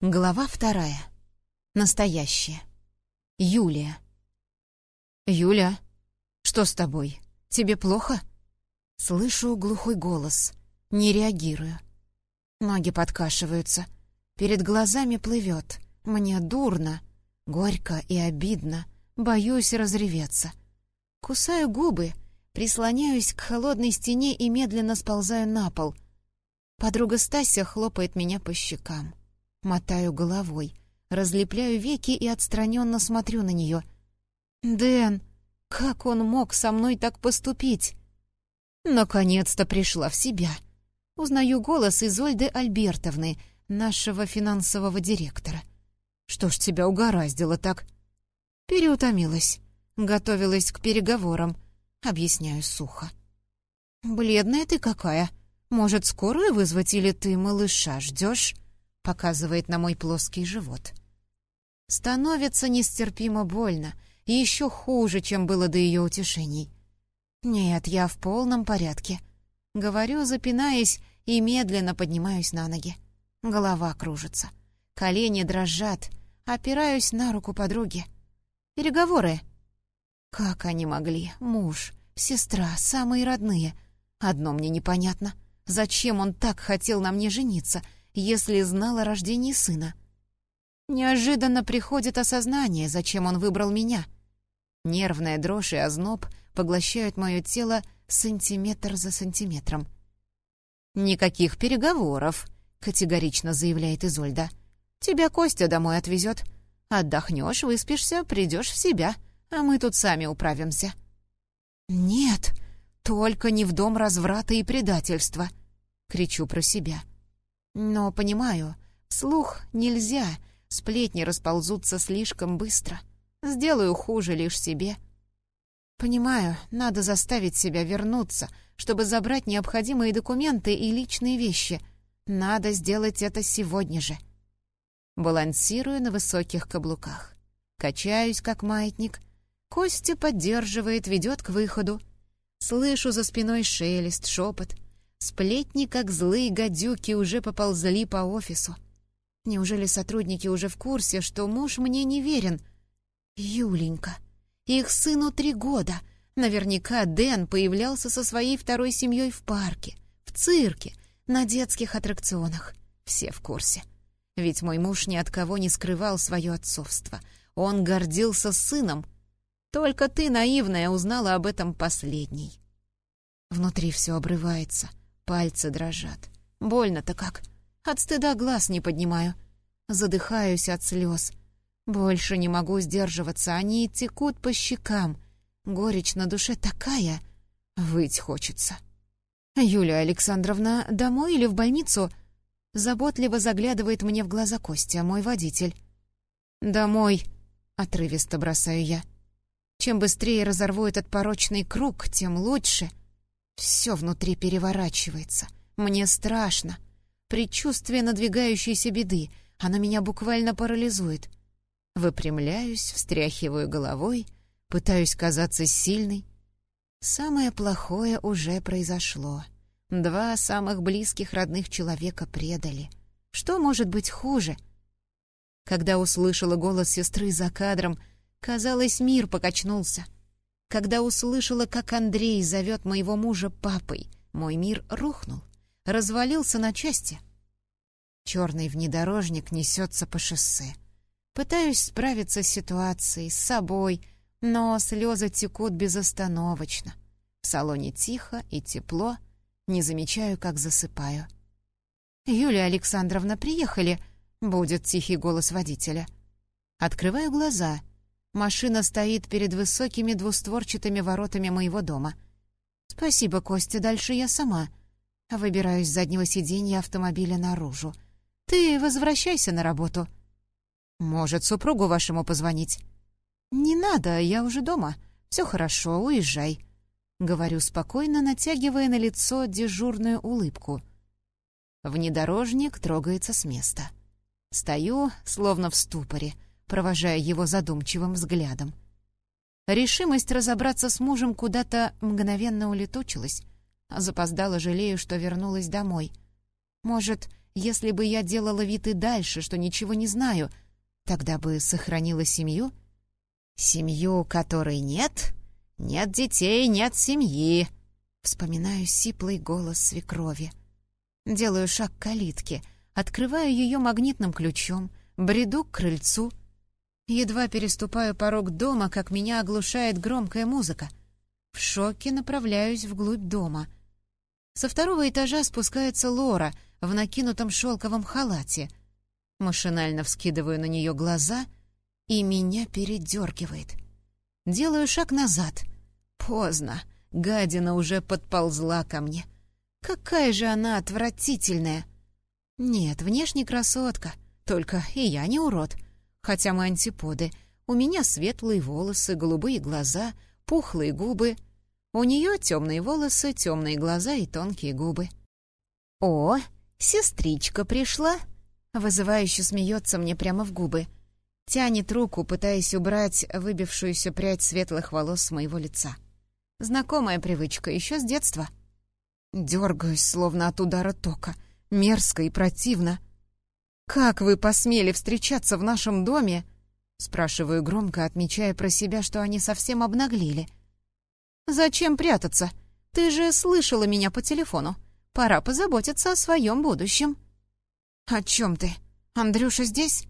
Глава вторая. Настоящая. Юлия. «Юля, что с тобой? Тебе плохо?» Слышу глухой голос. Не реагирую. Ноги подкашиваются. Перед глазами плывет. Мне дурно. Горько и обидно. Боюсь разреветься. Кусаю губы, прислоняюсь к холодной стене и медленно сползаю на пол. Подруга Стася хлопает меня по щекам. Мотаю головой, разлепляю веки и отстраненно смотрю на нее. «Дэн, как он мог со мной так поступить?» Наконец-то пришла в себя. Узнаю голос Изольды Альбертовны, нашего финансового директора. «Что ж тебя угораздило так?» Переутомилась. Готовилась к переговорам. Объясняю сухо. «Бледная ты какая. Может, скорую вызвать или ты малыша ждешь?» Показывает на мой плоский живот. Становится нестерпимо больно, и еще хуже, чем было до ее утешений. Нет, я в полном порядке. Говорю, запинаясь, и медленно поднимаюсь на ноги. Голова кружится. Колени дрожат. Опираюсь на руку подруги. Переговоры. Как они могли? Муж, сестра, самые родные. Одно мне непонятно. Зачем он так хотел на мне жениться — если знал о рождении сына. Неожиданно приходит осознание, зачем он выбрал меня. Нервная дрожь и озноб поглощают мое тело сантиметр за сантиметром. «Никаких переговоров», — категорично заявляет Изольда. «Тебя Костя домой отвезет. Отдохнешь, выспишься, придешь в себя, а мы тут сами управимся». «Нет, только не в дом разврата и предательства», — кричу про себя. Но понимаю, слух нельзя, сплетни расползутся слишком быстро. Сделаю хуже лишь себе. Понимаю, надо заставить себя вернуться, чтобы забрать необходимые документы и личные вещи. Надо сделать это сегодня же. Балансирую на высоких каблуках. Качаюсь, как маятник. Костя поддерживает, ведет к выходу. Слышу за спиной шелест, шепот — Сплетни, как злые гадюки, уже поползли по офису. Неужели сотрудники уже в курсе, что муж мне не верен? Юленька. Их сыну три года. Наверняка Дэн появлялся со своей второй семьей в парке, в цирке, на детских аттракционах. Все в курсе. Ведь мой муж ни от кого не скрывал свое отцовство. Он гордился сыном. Только ты, наивная, узнала об этом последней. Внутри все обрывается. Пальцы дрожат. Больно-то как. От стыда глаз не поднимаю. Задыхаюсь от слез. Больше не могу сдерживаться, они текут по щекам. Горечь на душе такая, выть хочется. «Юлия Александровна, домой или в больницу?» Заботливо заглядывает мне в глаза Костя, мой водитель. «Домой», — отрывисто бросаю я. Чем быстрее разорву этот порочный круг, тем лучше. Все внутри переворачивается. Мне страшно. Предчувствие надвигающейся беды. Оно меня буквально парализует. Выпрямляюсь, встряхиваю головой, пытаюсь казаться сильной. Самое плохое уже произошло. Два самых близких родных человека предали. Что может быть хуже? Когда услышала голос сестры за кадром, казалось, мир покачнулся — когда услышала, как Андрей зовет моего мужа папой, мой мир рухнул, развалился на части. Черный внедорожник несется по шоссе. Пытаюсь справиться с ситуацией, с собой, но слезы текут безостановочно. В салоне тихо и тепло, не замечаю, как засыпаю. «Юлия Александровна, приехали?» — будет тихий голос водителя. Открываю глаза — Машина стоит перед высокими двустворчатыми воротами моего дома. «Спасибо, Костя, дальше я сама». Выбираюсь с заднего сиденья автомобиля наружу. «Ты возвращайся на работу». «Может, супругу вашему позвонить?» «Не надо, я уже дома. Все хорошо, уезжай». Говорю спокойно, натягивая на лицо дежурную улыбку. Внедорожник трогается с места. Стою, словно в ступоре — провожая его задумчивым взглядом. Решимость разобраться с мужем куда-то мгновенно улетучилась. Запоздала, жалею, что вернулась домой. Может, если бы я делала вид и дальше, что ничего не знаю, тогда бы сохранила семью? Семью, которой нет? Нет детей, нет семьи. Вспоминаю сиплый голос свекрови. Делаю шаг к калитке, открываю ее магнитным ключом, бреду к крыльцу. Едва переступаю порог дома, как меня оглушает громкая музыка. В шоке направляюсь вглубь дома. Со второго этажа спускается Лора в накинутом шелковом халате. Машинально вскидываю на нее глаза, и меня передергивает. Делаю шаг назад. Поздно. Гадина уже подползла ко мне. Какая же она отвратительная! Нет, внешне красотка, только и я не урод. Хотя мы антиподы. У меня светлые волосы, голубые глаза, пухлые губы. У нее темные волосы, темные глаза и тонкие губы. «О, сестричка пришла!» Вызывающе смеется мне прямо в губы. Тянет руку, пытаясь убрать выбившуюся прядь светлых волос с моего лица. Знакомая привычка еще с детства. Дергаюсь, словно от удара тока. Мерзко и противно. «Как вы посмели встречаться в нашем доме?» Спрашиваю громко, отмечая про себя, что они совсем обнаглели. «Зачем прятаться? Ты же слышала меня по телефону. Пора позаботиться о своем будущем». «О чем ты? Андрюша здесь?»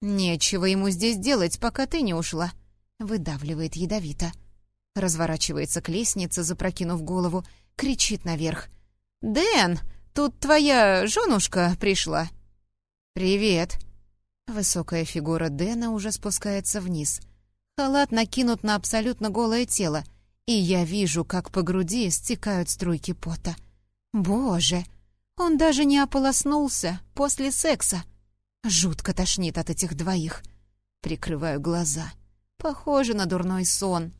«Нечего ему здесь делать, пока ты не ушла», — выдавливает ядовито. Разворачивается к лестнице, запрокинув голову, кричит наверх. «Дэн, тут твоя женушка пришла!» «Привет!» Высокая фигура Дэна уже спускается вниз. Халат накинут на абсолютно голое тело, и я вижу, как по груди стекают струйки пота. «Боже! Он даже не ополоснулся после секса!» Жутко тошнит от этих двоих. Прикрываю глаза. Похоже на дурной сон.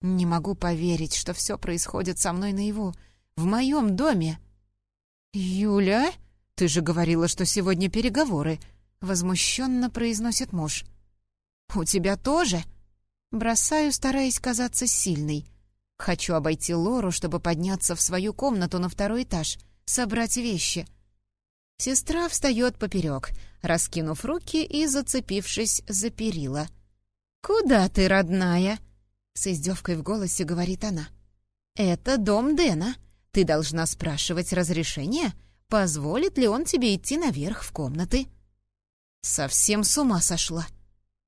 Не могу поверить, что все происходит со мной наяву, в моем доме. «Юля, ты же говорила, что сегодня переговоры», — возмущенно произносит муж. «У тебя тоже?» Бросаю, стараясь казаться сильной. Хочу обойти Лору, чтобы подняться в свою комнату на второй этаж, собрать вещи. Сестра встает поперек, раскинув руки и зацепившись за перила. «Куда ты, родная?» С издевкой в голосе говорит она. «Это дом Дэна. Ты должна спрашивать разрешение, позволит ли он тебе идти наверх в комнаты». «Совсем с ума сошла!»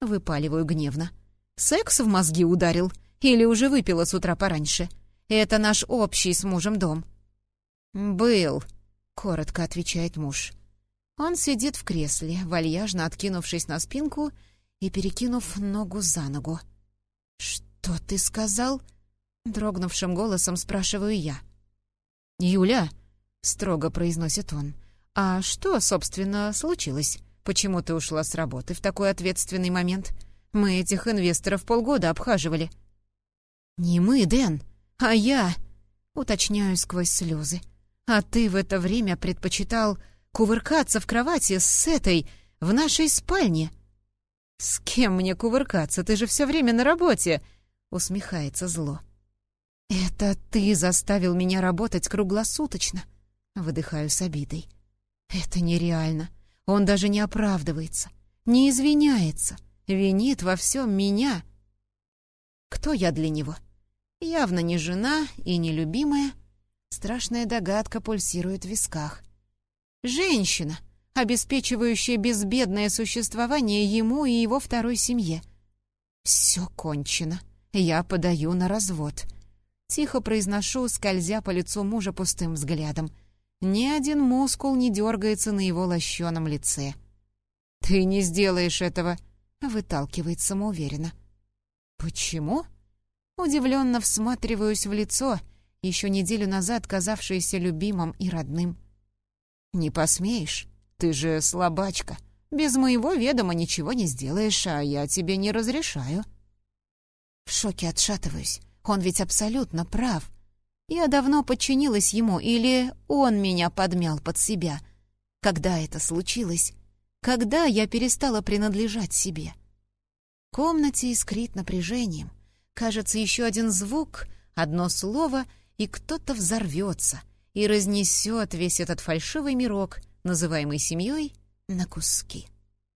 Выпаливаю гневно. «Секс в мозги ударил? Или уже выпила с утра пораньше? Это наш общий с мужем дом». «Был», — коротко отвечает муж. Он сидит в кресле, вальяжно откинувшись на спинку и перекинув ногу за ногу. «Что?» «Что ты сказал?» — дрогнувшим голосом спрашиваю я. «Юля», — строго произносит он, — «а что, собственно, случилось? Почему ты ушла с работы в такой ответственный момент? Мы этих инвесторов полгода обхаживали». «Не мы, Дэн, а я», — уточняю сквозь слезы. «А ты в это время предпочитал кувыркаться в кровати с этой в нашей спальне». «С кем мне кувыркаться? Ты же все время на работе!» усмехается зло. «Это ты заставил меня работать круглосуточно», — выдыхаю с обидой. «Это нереально. Он даже не оправдывается, не извиняется, винит во всем меня. Кто я для него? Явно не жена и не любимая. Страшная догадка пульсирует в висках. Женщина, обеспечивающая безбедное существование ему и его второй семье. Все кончено. Я подаю на развод. Тихо произношу, скользя по лицу мужа пустым взглядом. Ни один мускул не дергается на его лощеном лице. «Ты не сделаешь этого!» — выталкивает самоуверенно. «Почему?» Удивленно всматриваюсь в лицо, еще неделю назад казавшееся любимым и родным. «Не посмеешь? Ты же слабачка. Без моего ведома ничего не сделаешь, а я тебе не разрешаю». В шоке отшатываюсь. Он ведь абсолютно прав. Я давно подчинилась ему, или он меня подмял под себя. Когда это случилось? Когда я перестала принадлежать себе? В комнате искрит напряжением. Кажется, еще один звук, одно слово, и кто-то взорвется и разнесет весь этот фальшивый мирок называемый семьей, на куски.